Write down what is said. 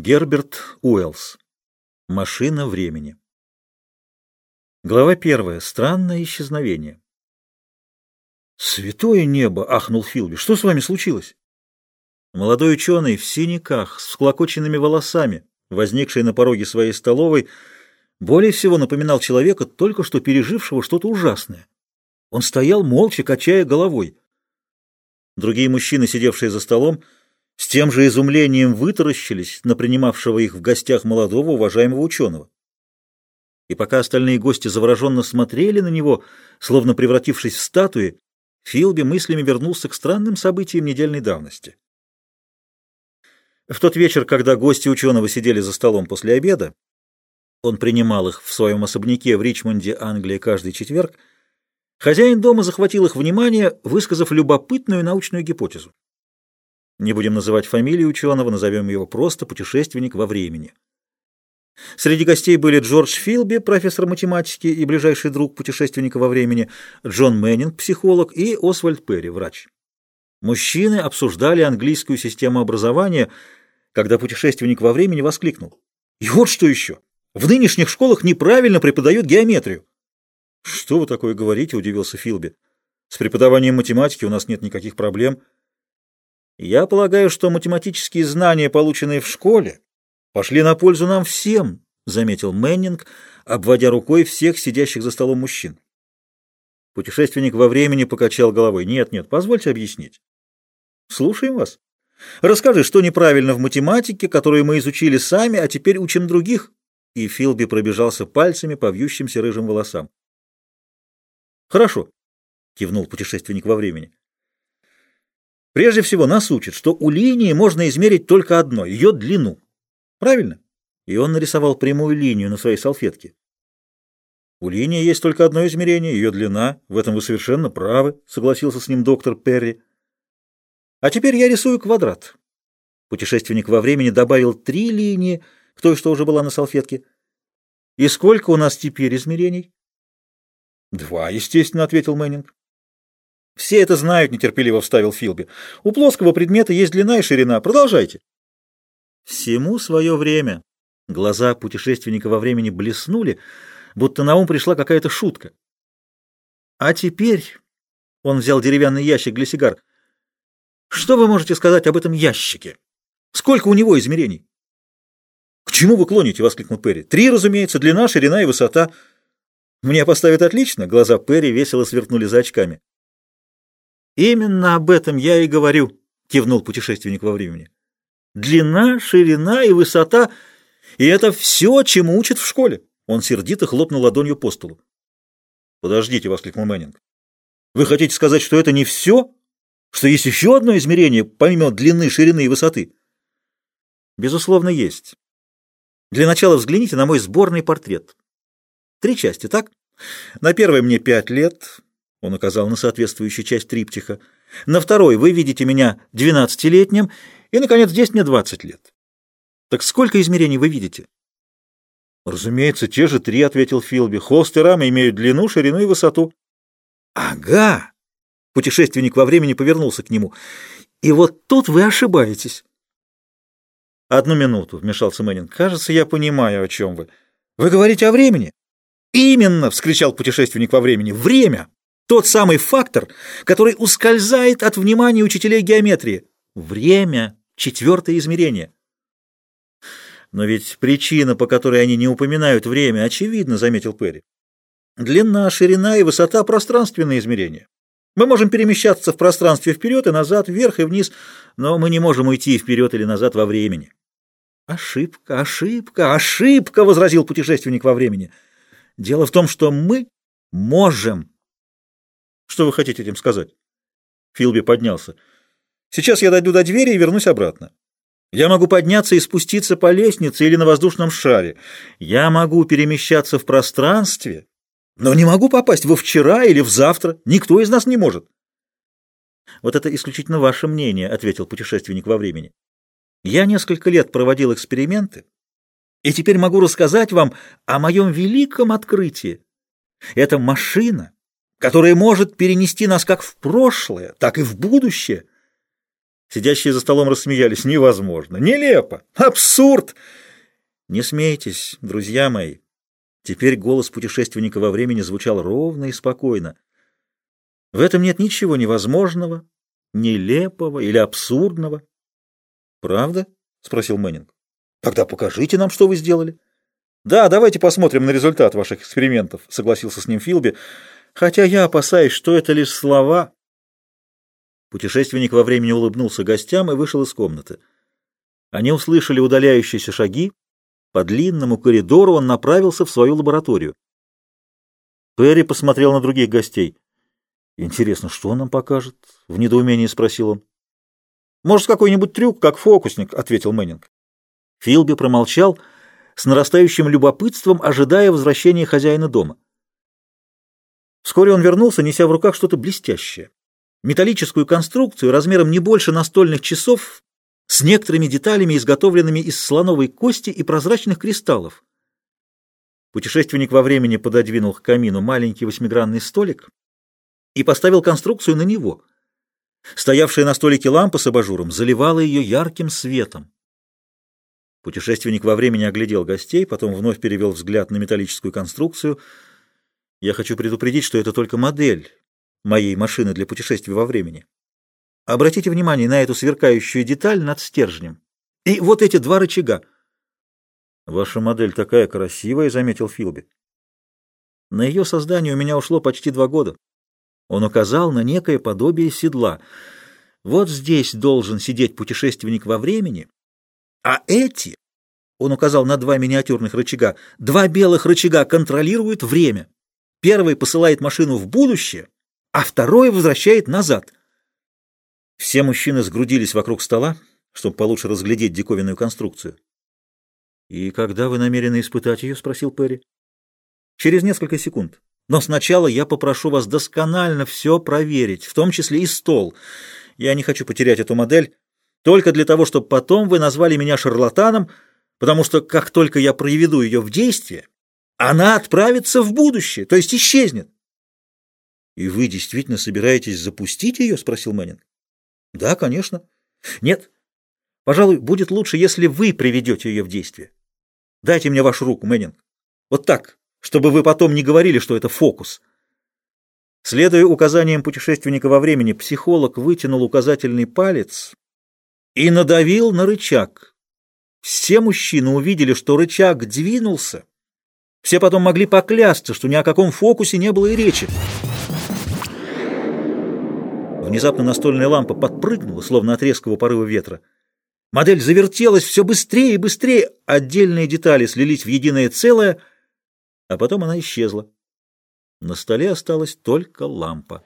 Герберт Уэллс. Машина времени. Глава первая. Странное исчезновение. «Святое небо!» — ахнул Филби. «Что с вами случилось?» Молодой ученый в синяках, с всклокоченными волосами, возникший на пороге своей столовой, более всего напоминал человека, только что пережившего что-то ужасное. Он стоял, молча качая головой. Другие мужчины, сидевшие за столом, — с тем же изумлением вытаращились на принимавшего их в гостях молодого уважаемого ученого. И пока остальные гости завороженно смотрели на него, словно превратившись в статуи, Филби мыслями вернулся к странным событиям недельной давности. В тот вечер, когда гости ученого сидели за столом после обеда, он принимал их в своем особняке в Ричмонде, Англия, каждый четверг, хозяин дома захватил их внимание, высказав любопытную научную гипотезу. Не будем называть фамилию ученого, назовем его просто «путешественник во времени». Среди гостей были Джордж Филби, профессор математики и ближайший друг путешественника во времени, Джон Мэннинг, психолог, и Освальд Перри, врач. Мужчины обсуждали английскую систему образования, когда путешественник во времени воскликнул. «И вот что еще! В нынешних школах неправильно преподают геометрию!» «Что вы такое говорите?» – удивился Филби. «С преподаванием математики у нас нет никаких проблем». Я полагаю, что математические знания, полученные в школе, пошли на пользу нам всем, заметил Мэннинг, обводя рукой всех сидящих за столом мужчин. Путешественник во времени покачал головой. Нет, нет, позвольте объяснить. Слушаем вас. Расскажи, что неправильно в математике, которую мы изучили сами, а теперь учим других. И Филби пробежался пальцами по вьющимся рыжим волосам. Хорошо, кивнул путешественник во времени. Прежде всего нас учат, что у линии можно измерить только одно – ее длину. Правильно? И он нарисовал прямую линию на своей салфетке. У линии есть только одно измерение – ее длина. В этом вы совершенно правы, согласился с ним доктор Перри. А теперь я рисую квадрат. Путешественник во времени добавил три линии к той, что уже была на салфетке. И сколько у нас теперь измерений? Два, естественно, ответил Мэннинг. «Все это знают», — нетерпеливо вставил Филби. «У плоского предмета есть длина и ширина. Продолжайте». «Всему свое время». Глаза путешественника во времени блеснули, будто на ум пришла какая-то шутка. «А теперь...» — он взял деревянный ящик для сигар. «Что вы можете сказать об этом ящике? Сколько у него измерений?» «К чему вы клоните?» — воскликнул Перри. «Три, разумеется, длина, ширина и высота». «Мне поставят отлично?» — глаза Перри весело сверкнули за очками. Именно об этом я и говорю, кивнул путешественник во времени. Длина, ширина и высота — и это все, чему учат в школе. Он сердито хлопнул ладонью по столу. «Подождите», — воскликнул Мэннинг. «Вы хотите сказать, что это не все? Что есть еще одно измерение, помимо длины, ширины и высоты?» «Безусловно, есть. Для начала взгляните на мой сборный портрет. Три части, так? На первой мне пять лет, он указал на соответствующую часть триптиха. На второй вы видите меня двенадцатилетним, и, наконец, здесь мне двадцать лет. Так сколько измерений вы видите? Разумеется, те же три, ответил Филби. Холст и рама имеют длину, ширину и высоту. Ага! Путешественник во времени повернулся к нему. И вот тут вы ошибаетесь. Одну минуту, вмешался Мэнин. Кажется, я понимаю, о чем вы. Вы говорите о времени? Именно! вскричал путешественник во времени. Время! Тот самый фактор, который ускользает от внимания учителей геометрии. Время — четвертое измерение. Но ведь причина, по которой они не упоминают время, очевидна, заметил Перри. Длина, ширина и высота — пространственные измерения. Мы можем перемещаться в пространстве вперед и назад, вверх и вниз, но мы не можем уйти вперед или назад во времени. «Ошибка, ошибка, ошибка!» — возразил путешественник во времени. «Дело в том, что мы можем что вы хотите этим сказать? Филби поднялся. Сейчас я дойду до двери и вернусь обратно. Я могу подняться и спуститься по лестнице или на воздушном шаре. Я могу перемещаться в пространстве, но не могу попасть во вчера или в завтра. Никто из нас не может. Вот это исключительно ваше мнение, ответил путешественник во времени. Я несколько лет проводил эксперименты, и теперь могу рассказать вам о моем великом открытии. Это машина, которое может перенести нас как в прошлое, так и в будущее. Сидящие за столом рассмеялись. Невозможно. Нелепо. Абсурд. Не смейтесь, друзья мои. Теперь голос путешественника во времени звучал ровно и спокойно. В этом нет ничего невозможного, нелепого или абсурдного. «Правда?» — спросил Мэннинг. «Тогда покажите нам, что вы сделали». «Да, давайте посмотрим на результат ваших экспериментов», — согласился с ним Филби, «хотя я опасаюсь, что это лишь слова». Путешественник во времени улыбнулся гостям и вышел из комнаты. Они услышали удаляющиеся шаги. По длинному коридору он направился в свою лабораторию. Перри посмотрел на других гостей. «Интересно, что он нам покажет?» — в недоумении спросил он. «Может, какой-нибудь трюк, как фокусник», — ответил Мэннинг. Филби промолчал, с нарастающим любопытством ожидая возвращения хозяина дома. Вскоре он вернулся, неся в руках что-то блестящее. Металлическую конструкцию размером не больше настольных часов с некоторыми деталями, изготовленными из слоновой кости и прозрачных кристаллов. Путешественник во времени пододвинул к камину маленький восьмигранный столик и поставил конструкцию на него. Стоявшая на столике лампа с абажуром заливала ее ярким светом. Путешественник во времени оглядел гостей, потом вновь перевел взгляд на металлическую конструкцию. «Я хочу предупредить, что это только модель моей машины для путешествий во времени. Обратите внимание на эту сверкающую деталь над стержнем. И вот эти два рычага». «Ваша модель такая красивая», — заметил Филби. «На ее создание у меня ушло почти два года». Он указал на некое подобие седла. «Вот здесь должен сидеть путешественник во времени» А эти, он указал на два миниатюрных рычага, два белых рычага контролируют время. Первый посылает машину в будущее, а второй возвращает назад. Все мужчины сгрудились вокруг стола, чтобы получше разглядеть диковинную конструкцию. «И когда вы намерены испытать ее?» — спросил Перри. «Через несколько секунд. Но сначала я попрошу вас досконально все проверить, в том числе и стол. Я не хочу потерять эту модель только для того, чтобы потом вы назвали меня шарлатаном, потому что как только я проведу ее в действие, она отправится в будущее, то есть исчезнет. — И вы действительно собираетесь запустить ее? — спросил Мэннинг. — Да, конечно. — Нет. Пожалуй, будет лучше, если вы приведете ее в действие. Дайте мне вашу руку, Мэннинг. Вот так, чтобы вы потом не говорили, что это фокус. Следуя указаниям путешественника во времени, психолог вытянул указательный палец и надавил на рычаг. Все мужчины увидели, что рычаг двинулся. Все потом могли поклясться, что ни о каком фокусе не было и речи. Внезапно настольная лампа подпрыгнула, словно от резкого порыва ветра. Модель завертелась все быстрее и быстрее, отдельные детали слились в единое целое, а потом она исчезла. На столе осталась только лампа.